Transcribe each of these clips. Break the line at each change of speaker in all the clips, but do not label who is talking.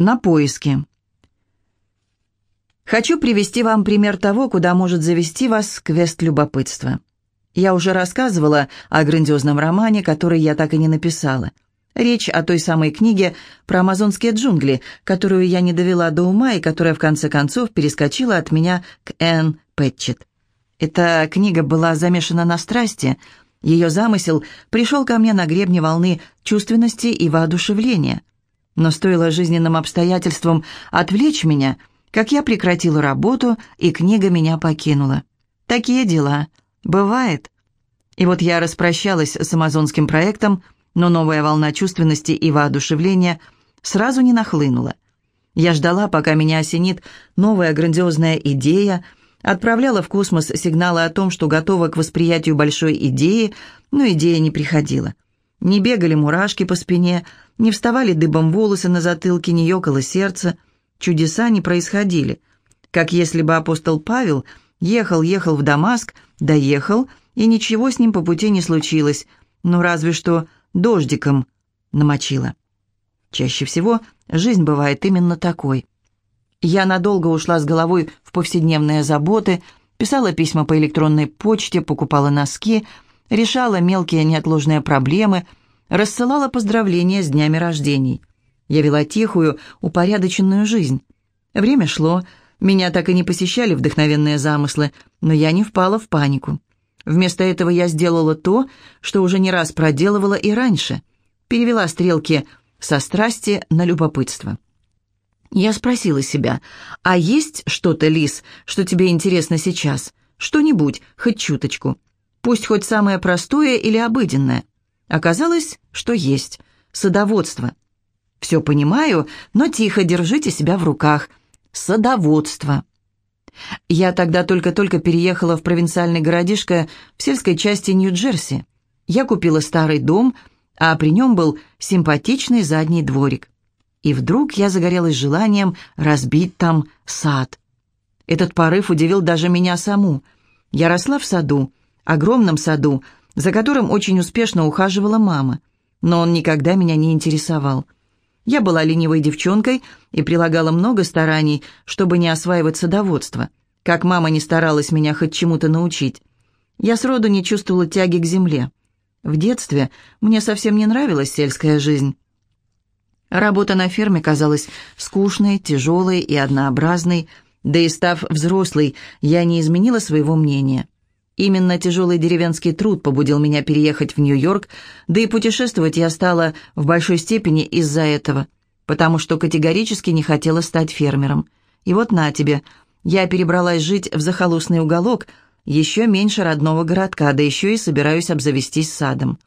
На поиски. Хочу привести вам пример того, куда может завести вас квест любопытства. Я уже рассказывала о грандиозном романе, который я так и не написала. Речь о той самой книге про амазонские джунгли, которую я не довела до ума и которая в конце концов перескочила от меня к Энн Пэтчет. Эта книга была замешана на страсти. Ее замысел пришел ко мне на гребне волны чувственности и воодушевления – но стоило жизненным обстоятельствам отвлечь меня, как я прекратила работу, и книга меня покинула. Такие дела. Бывает. И вот я распрощалась с амазонским проектом, но новая волна чувственности и воодушевления сразу не нахлынула. Я ждала, пока меня осенит новая грандиозная идея, отправляла в космос сигналы о том, что готова к восприятию большой идеи, но идея не приходила. Не бегали мурашки по спине, не вставали дыбом волосы на затылке, не ёкало сердце. Чудеса не происходили. Как если бы апостол Павел ехал-ехал в Дамаск, доехал, и ничего с ним по пути не случилось, ну разве что дождиком намочило. Чаще всего жизнь бывает именно такой. Я надолго ушла с головой в повседневные заботы, писала письма по электронной почте, покупала носки, решала мелкие неотложные проблемы – рассылала поздравления с днями рождений. Я вела тихую, упорядоченную жизнь. Время шло, меня так и не посещали вдохновенные замыслы, но я не впала в панику. Вместо этого я сделала то, что уже не раз проделывала и раньше. Перевела стрелки со страсти на любопытство. Я спросила себя, а есть что-то, Лис, что тебе интересно сейчас? Что-нибудь, хоть чуточку. Пусть хоть самое простое или обыденное. Оказалось, что есть. Садоводство. Все понимаю, но тихо, держите себя в руках. Садоводство. Я тогда только-только переехала в провинциальный городишко в сельской части Нью-Джерси. Я купила старый дом, а при нем был симпатичный задний дворик. И вдруг я загорелась желанием разбить там сад. Этот порыв удивил даже меня саму. Я росла в саду, огромном саду, за которым очень успешно ухаживала мама, но он никогда меня не интересовал. Я была ленивой девчонкой и прилагала много стараний, чтобы не осваивать садоводство, как мама не старалась меня хоть чему-то научить. Я сроду не чувствовала тяги к земле. В детстве мне совсем не нравилась сельская жизнь. Работа на ферме казалась скучной, тяжелой и однообразной, да и став взрослой, я не изменила своего мнения. Именно тяжелый деревенский труд побудил меня переехать в Нью-Йорк, да и путешествовать я стала в большой степени из-за этого, потому что категорически не хотела стать фермером. И вот на тебе, я перебралась жить в захолустный уголок, еще меньше родного городка, да еще и собираюсь обзавестись садом.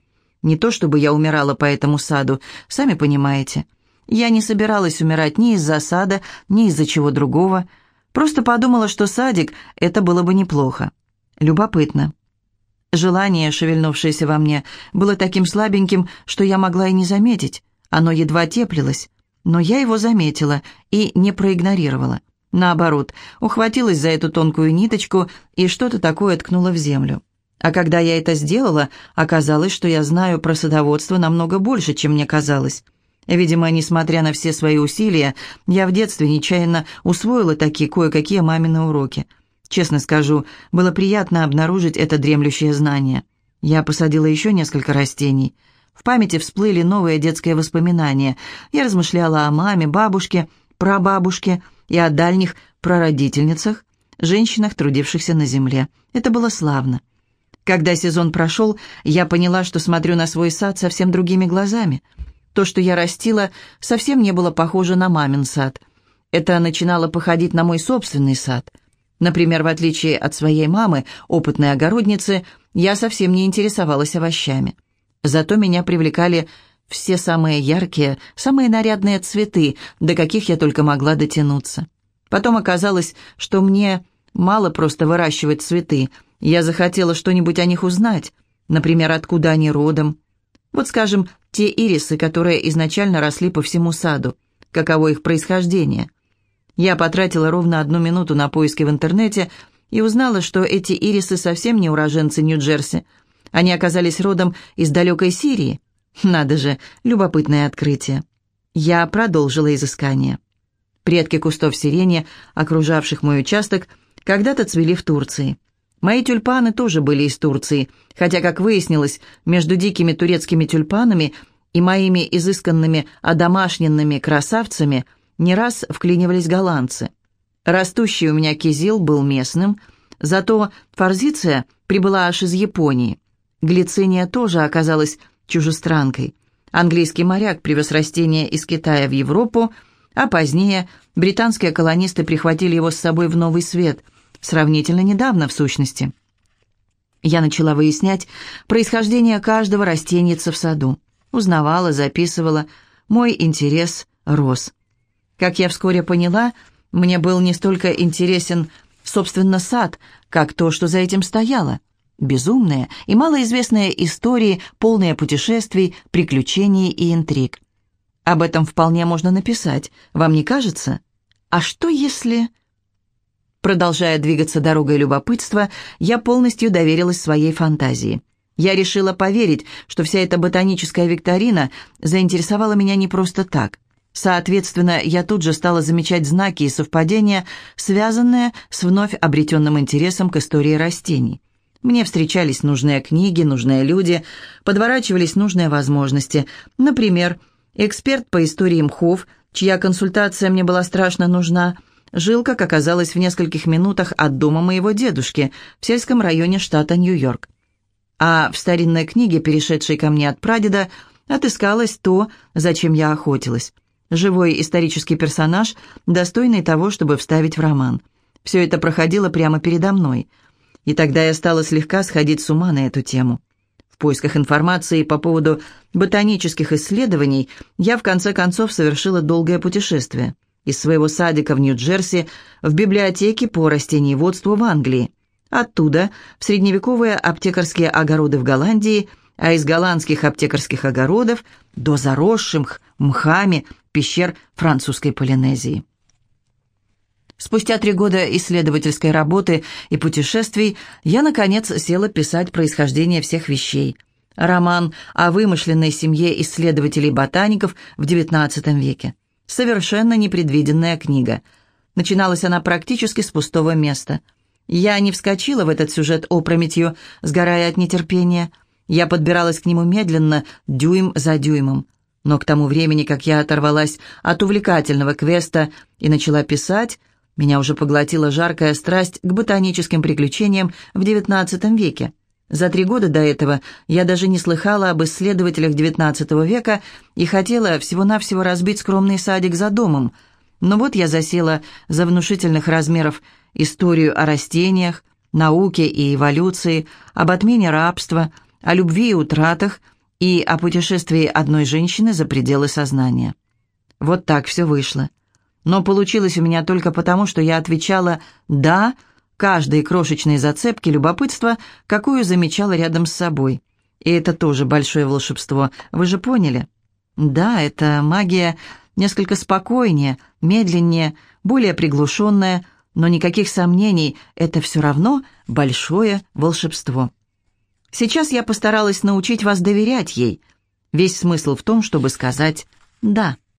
Не то чтобы я умирала по этому саду, сами понимаете. Я не собиралась умирать ни из-за сада, ни из-за чего другого, просто подумала, что садик — это было бы неплохо. Любопытно. Желание, шевельнувшееся во мне, было таким слабеньким, что я могла и не заметить. Оно едва теплилось, но я его заметила и не проигнорировала. Наоборот, ухватилась за эту тонкую ниточку и что-то такое ткнула в землю. А когда я это сделала, оказалось, что я знаю про садоводство намного больше, чем мне казалось. Видимо, несмотря на все свои усилия, я в детстве нечаянно усвоила такие кое-какие мамины уроки – Честно скажу, было приятно обнаружить это дремлющее знание. Я посадила еще несколько растений. В памяти всплыли новые детские воспоминания. Я размышляла о маме, бабушке, прабабушке и о дальних прародительницах, женщинах, трудившихся на земле. Это было славно. Когда сезон прошел, я поняла, что смотрю на свой сад совсем другими глазами. То, что я растила, совсем не было похоже на мамин сад. Это начинало походить на мой собственный сад — Например, в отличие от своей мамы, опытной огородницы, я совсем не интересовалась овощами. Зато меня привлекали все самые яркие, самые нарядные цветы, до каких я только могла дотянуться. Потом оказалось, что мне мало просто выращивать цветы. Я захотела что-нибудь о них узнать, например, откуда они родом. Вот, скажем, те ирисы, которые изначально росли по всему саду. Каково их происхождение? Я потратила ровно одну минуту на поиски в интернете и узнала, что эти ирисы совсем не уроженцы Нью-Джерси. Они оказались родом из далекой Сирии. Надо же, любопытное открытие. Я продолжила изыскание. Предки кустов сирени, окружавших мой участок, когда-то цвели в Турции. Мои тюльпаны тоже были из Турции, хотя, как выяснилось, между дикими турецкими тюльпанами и моими изысканными одомашненными красавцами не раз вклинивались голландцы. Растущий у меня кизил был местным, зато форзиция прибыла аж из Японии. Глициния тоже оказалась чужестранкой. Английский моряк привез растение из Китая в Европу, а позднее британские колонисты прихватили его с собой в Новый Свет – Сравнительно недавно, в сущности. Я начала выяснять происхождение каждого растеница в саду. Узнавала, записывала. Мой интерес рос. Как я вскоре поняла, мне был не столько интересен, собственно, сад, как то, что за этим стояло. Безумные и малоизвестные истории, полные путешествий, приключений и интриг. Об этом вполне можно написать, вам не кажется? А что если... Продолжая двигаться дорогой любопытства, я полностью доверилась своей фантазии. Я решила поверить, что вся эта ботаническая викторина заинтересовала меня не просто так. Соответственно, я тут же стала замечать знаки и совпадения, связанные с вновь обретенным интересом к истории растений. Мне встречались нужные книги, нужные люди, подворачивались нужные возможности. Например, эксперт по истории мхов, чья консультация мне была страшно нужна – жил, как оказалось, в нескольких минутах от дома моего дедушки в сельском районе штата Нью-Йорк. А в старинной книге, перешедшей ко мне от прадеда, отыскалось то, зачем я охотилась. Живой исторический персонаж, достойный того, чтобы вставить в роман. Все это проходило прямо передо мной. И тогда я стала слегка сходить с ума на эту тему. В поисках информации по поводу ботанических исследований я в конце концов совершила долгое путешествие – из своего садика в Нью-Джерси в библиотеке по растениеводству в Англии. Оттуда в средневековые аптекарские огороды в Голландии, а из голландских аптекарских огородов до заросших мхами пещер французской Полинезии. Спустя три года исследовательской работы и путешествий я, наконец, села писать происхождение всех вещей. Роман о вымышленной семье исследователей-ботаников в XIX веке. Совершенно непредвиденная книга. Начиналась она практически с пустого места. Я не вскочила в этот сюжет опрометью, сгорая от нетерпения. Я подбиралась к нему медленно, дюйм за дюймом. Но к тому времени, как я оторвалась от увлекательного квеста и начала писать, меня уже поглотила жаркая страсть к ботаническим приключениям в XIX веке. За три года до этого я даже не слыхала об исследователях XIX века и хотела всего-навсего разбить скромный садик за домом. Но вот я засела за внушительных размеров историю о растениях, науке и эволюции, об отмене рабства, о любви и утратах и о путешествии одной женщины за пределы сознания. Вот так все вышло. Но получилось у меня только потому, что я отвечала «да», каждой крошечной зацепки любопытства, какую замечала рядом с собой. И это тоже большое волшебство, вы же поняли? Да, это магия несколько спокойнее, медленнее, более приглушенная, но никаких сомнений, это все равно большое волшебство. Сейчас я постаралась научить вас доверять ей. Весь смысл в том, чтобы сказать «да».